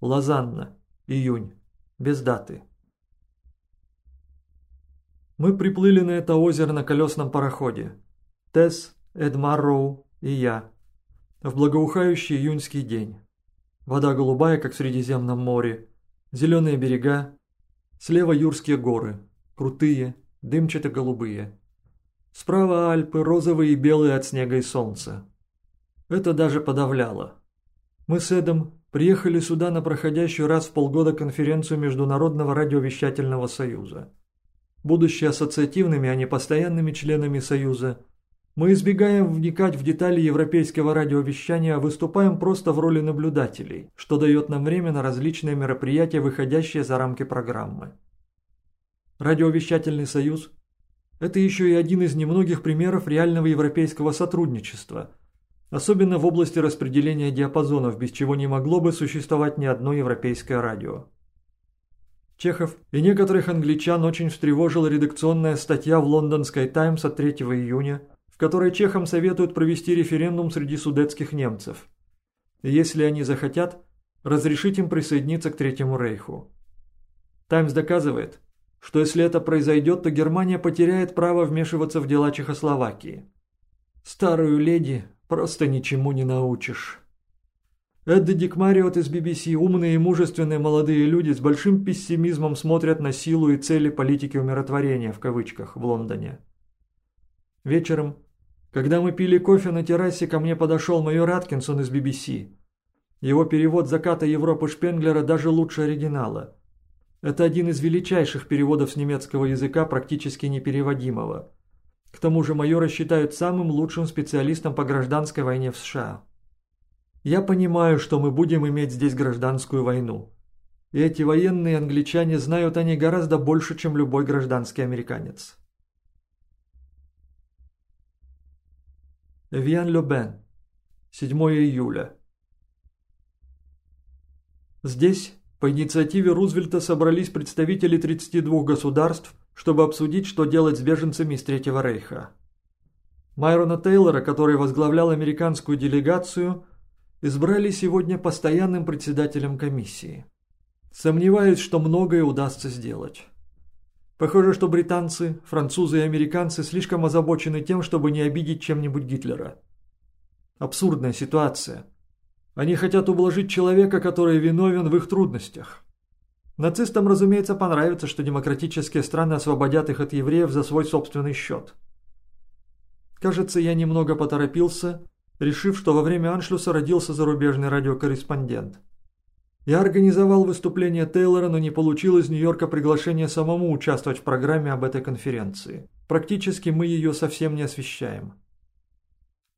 Лозанна. Июнь. Без даты. Мы приплыли на это озеро на колесном пароходе. Тесс, Эд Марроу и я. В благоухающий июньский день. Вода голубая, как в Средиземном море. Зеленые берега. Слева Юрские горы. Крутые, дымчато-голубые. Справа Альпы, розовые и белые от снега и солнца. Это даже подавляло. Мы с Эдом приехали сюда на проходящую раз в полгода конференцию Международного радиовещательного союза. Будучи ассоциативными, а не постоянными членами союза, мы избегаем вникать в детали европейского радиовещания, а выступаем просто в роли наблюдателей, что дает нам время на различные мероприятия, выходящие за рамки программы. Радиовещательный союз – это еще и один из немногих примеров реального европейского сотрудничества, особенно в области распределения диапазонов, без чего не могло бы существовать ни одно европейское радио. Чехов и некоторых англичан очень встревожила редакционная статья в лондонской «Таймс» от 3 июня – в которой чехам советуют провести референдум среди судетских немцев. Если они захотят, разрешить им присоединиться к Третьему Рейху. Таймс доказывает, что если это произойдет, то Германия потеряет право вмешиваться в дела Чехословакии. Старую леди просто ничему не научишь. Эдди Дикмариот из BBC, умные и мужественные молодые люди с большим пессимизмом смотрят на силу и цели политики умиротворения в кавычках в Лондоне. Вечером когда мы пили кофе на террасе, ко мне подошел майор Аткинсон из BBC. Его перевод «Заката Европы» Шпенглера даже лучше оригинала. Это один из величайших переводов с немецкого языка, практически непереводимого. К тому же майора считают самым лучшим специалистом по гражданской войне в США. Я понимаю, что мы будем иметь здесь гражданскую войну. И эти военные англичане знают о ней гораздо больше, чем любой гражданский американец. Виан-Лебен, 7 июля. Здесь по инициативе Рузвельта собрались представители 32 государств, чтобы обсудить, что делать с беженцами из Третьего Рейха. Майрона Тейлора, который возглавлял американскую делегацию, избрали сегодня постоянным председателем комиссии. Сомневаюсь, что многое удастся сделать. Похоже, что британцы, французы и американцы слишком озабочены тем, чтобы не обидеть чем-нибудь Гитлера. Абсурдная ситуация. Они хотят ублажить человека, который виновен в их трудностях. Нацистам, разумеется, понравится, что демократические страны освободят их от евреев за свой собственный счет. Кажется, я немного поторопился, решив, что во время аншлюса родился зарубежный радиокорреспондент. Я организовал выступление Тейлора, но не получил из Нью-Йорка приглашение самому участвовать в программе об этой конференции. Практически мы ее совсем не освещаем.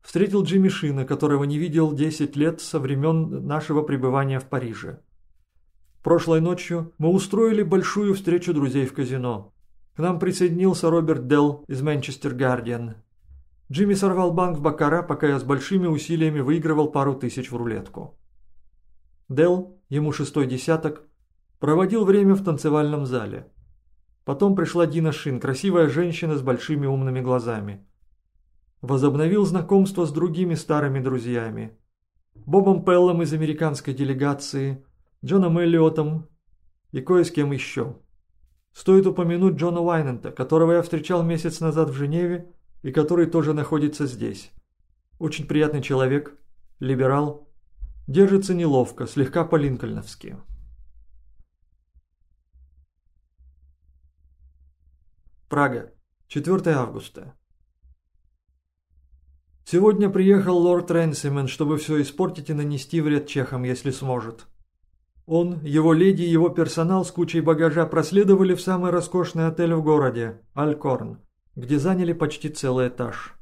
Встретил Джимми Шина, которого не видел 10 лет со времен нашего пребывания в Париже. Прошлой ночью мы устроили большую встречу друзей в казино. К нам присоединился Роберт Делл из Манчестер Гардиан. Джимми сорвал банк в Бакара, пока я с большими усилиями выигрывал пару тысяч в рулетку. Делл ему шестой десяток, проводил время в танцевальном зале. Потом пришла Дина Шин, красивая женщина с большими умными глазами. Возобновил знакомство с другими старыми друзьями. Бобом Пеллом из американской делегации, Джоном Эллиотом и кое с кем еще. Стоит упомянуть Джона Уайнента, которого я встречал месяц назад в Женеве и который тоже находится здесь. Очень приятный человек, либерал, Держится неловко, слегка по-линкольновски. Прага, 4 августа. Сегодня приехал лорд Ренсимен, чтобы все испортить и нанести вред чехам, если сможет. Он, его леди и его персонал с кучей багажа проследовали в самый роскошный отель в городе, Алькорн, где заняли почти целый этаж.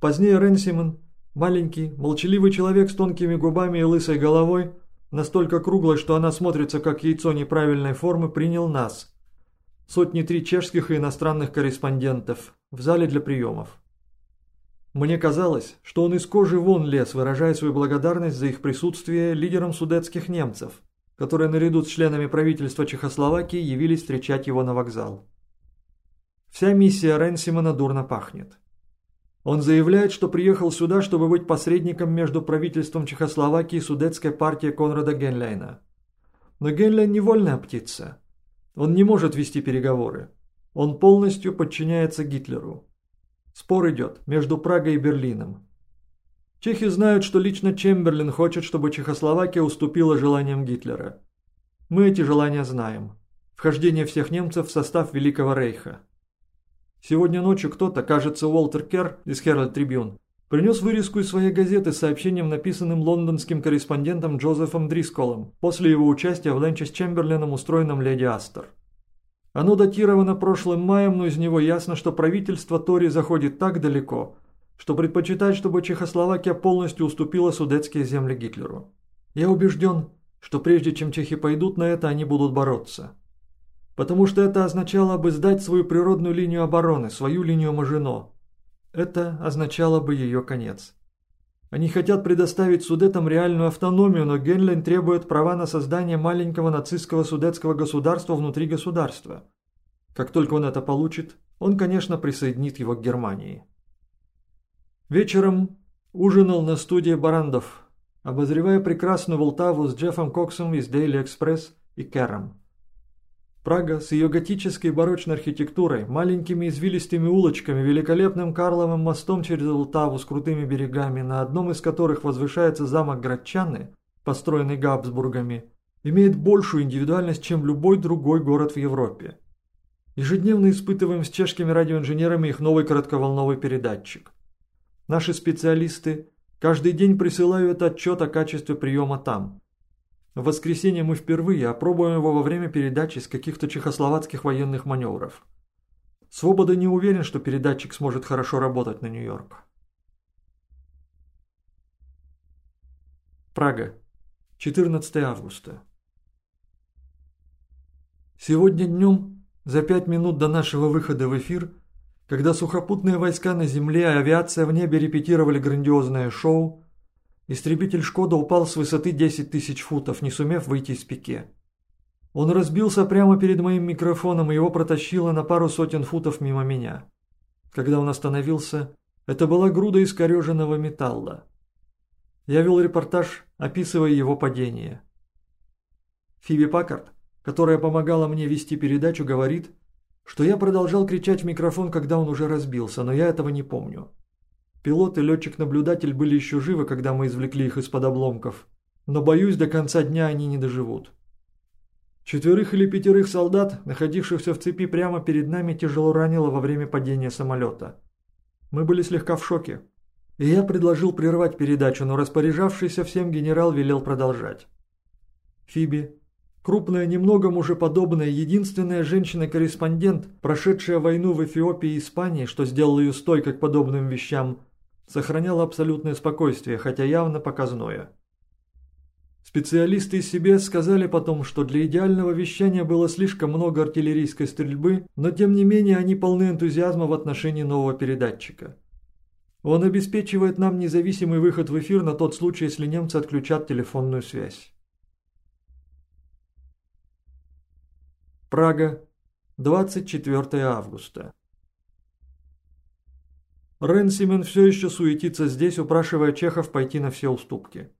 Позднее Ренсимен Маленький, молчаливый человек с тонкими губами и лысой головой, настолько круглой, что она смотрится как яйцо неправильной формы, принял нас. Сотни три чешских и иностранных корреспондентов в зале для приемов. Мне казалось, что он из кожи вон лез, выражая свою благодарность за их присутствие лидерам судетских немцев, которые наряду с членами правительства Чехословакии явились встречать его на вокзал. Вся миссия Ренсимона дурно пахнет. Он заявляет, что приехал сюда, чтобы быть посредником между правительством Чехословакии и судетской партией Конрада Генлейна. но Генлен не вольная птица. Он не может вести переговоры. Он полностью подчиняется Гитлеру. Спор идет между Прагой и Берлином. Чехи знают, что лично Чемберлин хочет, чтобы Чехословакия уступила желаниям Гитлера. Мы эти желания знаем. Вхождение всех немцев в состав Великого Рейха. Сегодня ночью кто-то, кажется, Уолтер Керр из Herald Tribune, принес вырезку из своей газеты с сообщением, написанным лондонским корреспондентом Джозефом Дрисколом после его участия в ленче с Чемберленом, устроенном Леди Астер. Оно датировано прошлым маем, но из него ясно, что правительство Тори заходит так далеко, что предпочитает, чтобы Чехословакия полностью уступила судетские земли Гитлеру. Я убежден, что прежде чем чехи пойдут на это, они будут бороться. Потому что это означало бы сдать свою природную линию обороны, свою линию Мажино. Это означало бы ее конец. Они хотят предоставить судетам реальную автономию, но Генлин требует права на создание маленького нацистского судетского государства внутри государства. Как только он это получит, он, конечно, присоединит его к Германии. Вечером ужинал на студии Барандов, обозревая прекрасную Волтаву с Джеффом Коксом из Daily Express и Кэром. Прага с ее готической барочной архитектурой, маленькими извилистыми улочками, великолепным Карловым мостом через Волтаву с крутыми берегами, на одном из которых возвышается замок Градчаны, построенный Габсбургами, имеет большую индивидуальность, чем любой другой город в Европе. Ежедневно испытываем с чешскими радиоинженерами их новый коротковолновый передатчик. Наши специалисты каждый день присылают отчет о качестве приема там. В воскресенье мы впервые опробуем его во время передачи с каких-то чехословацких военных маневров. Свобода не уверен, что передатчик сможет хорошо работать на Нью-Йорк. Прага. 14 августа. Сегодня днем, за пять минут до нашего выхода в эфир, когда сухопутные войска на земле, а авиация в небе репетировали грандиозное шоу, истребитель «Шкода» упал с высоты 10 тысяч футов, не сумев выйти из пике. Он разбился прямо перед моим микрофоном, и его протащило на пару сотен футов мимо меня. Когда он остановился, это была груда искореженного металла. Я вел репортаж, описывая его падение. Фиби Паккарт, которая помогала мне вести передачу, говорит, что я продолжал кричать в микрофон, когда он уже разбился, но я этого не помню. Пилот и летчик-наблюдатель были еще живы, когда мы извлекли их из-под обломков, но, боюсь, до конца дня они не доживут. Четверых или пятерых солдат, находившихся в цепи прямо перед нами, тяжело ранило во время падения самолета. Мы были слегка в шоке. И я предложил прервать передачу, но распоряжавшийся всем генерал велел продолжать. Фиби, Крупная, немного мужеподобная, единственная женщина-корреспондент, прошедшая войну в Эфиопии и Испании, что сделало ее стойкой к подобным вещам, сохраняла абсолютное спокойствие, хотя явно показное. Специалисты из себе сказали потом, что для идеального вещания было слишком много артиллерийской стрельбы, но тем не менее они полны энтузиазма в отношении нового передатчика. Он обеспечивает нам независимый выход в эфир на тот случай, если немцы отключат телефонную связь. Прага, 24 августа. Ренсимен все еще суетится здесь, упрашивая чехов пойти на все уступки.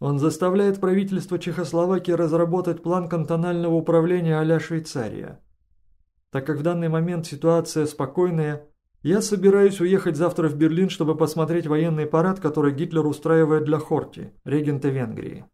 Он заставляет правительство Чехословакии разработать план кантонального управления а Швейцария. Так как в данный момент ситуация спокойная, я собираюсь уехать завтра в Берлин, чтобы посмотреть военный парад, который Гитлер устраивает для Хорти, регента Венгрии.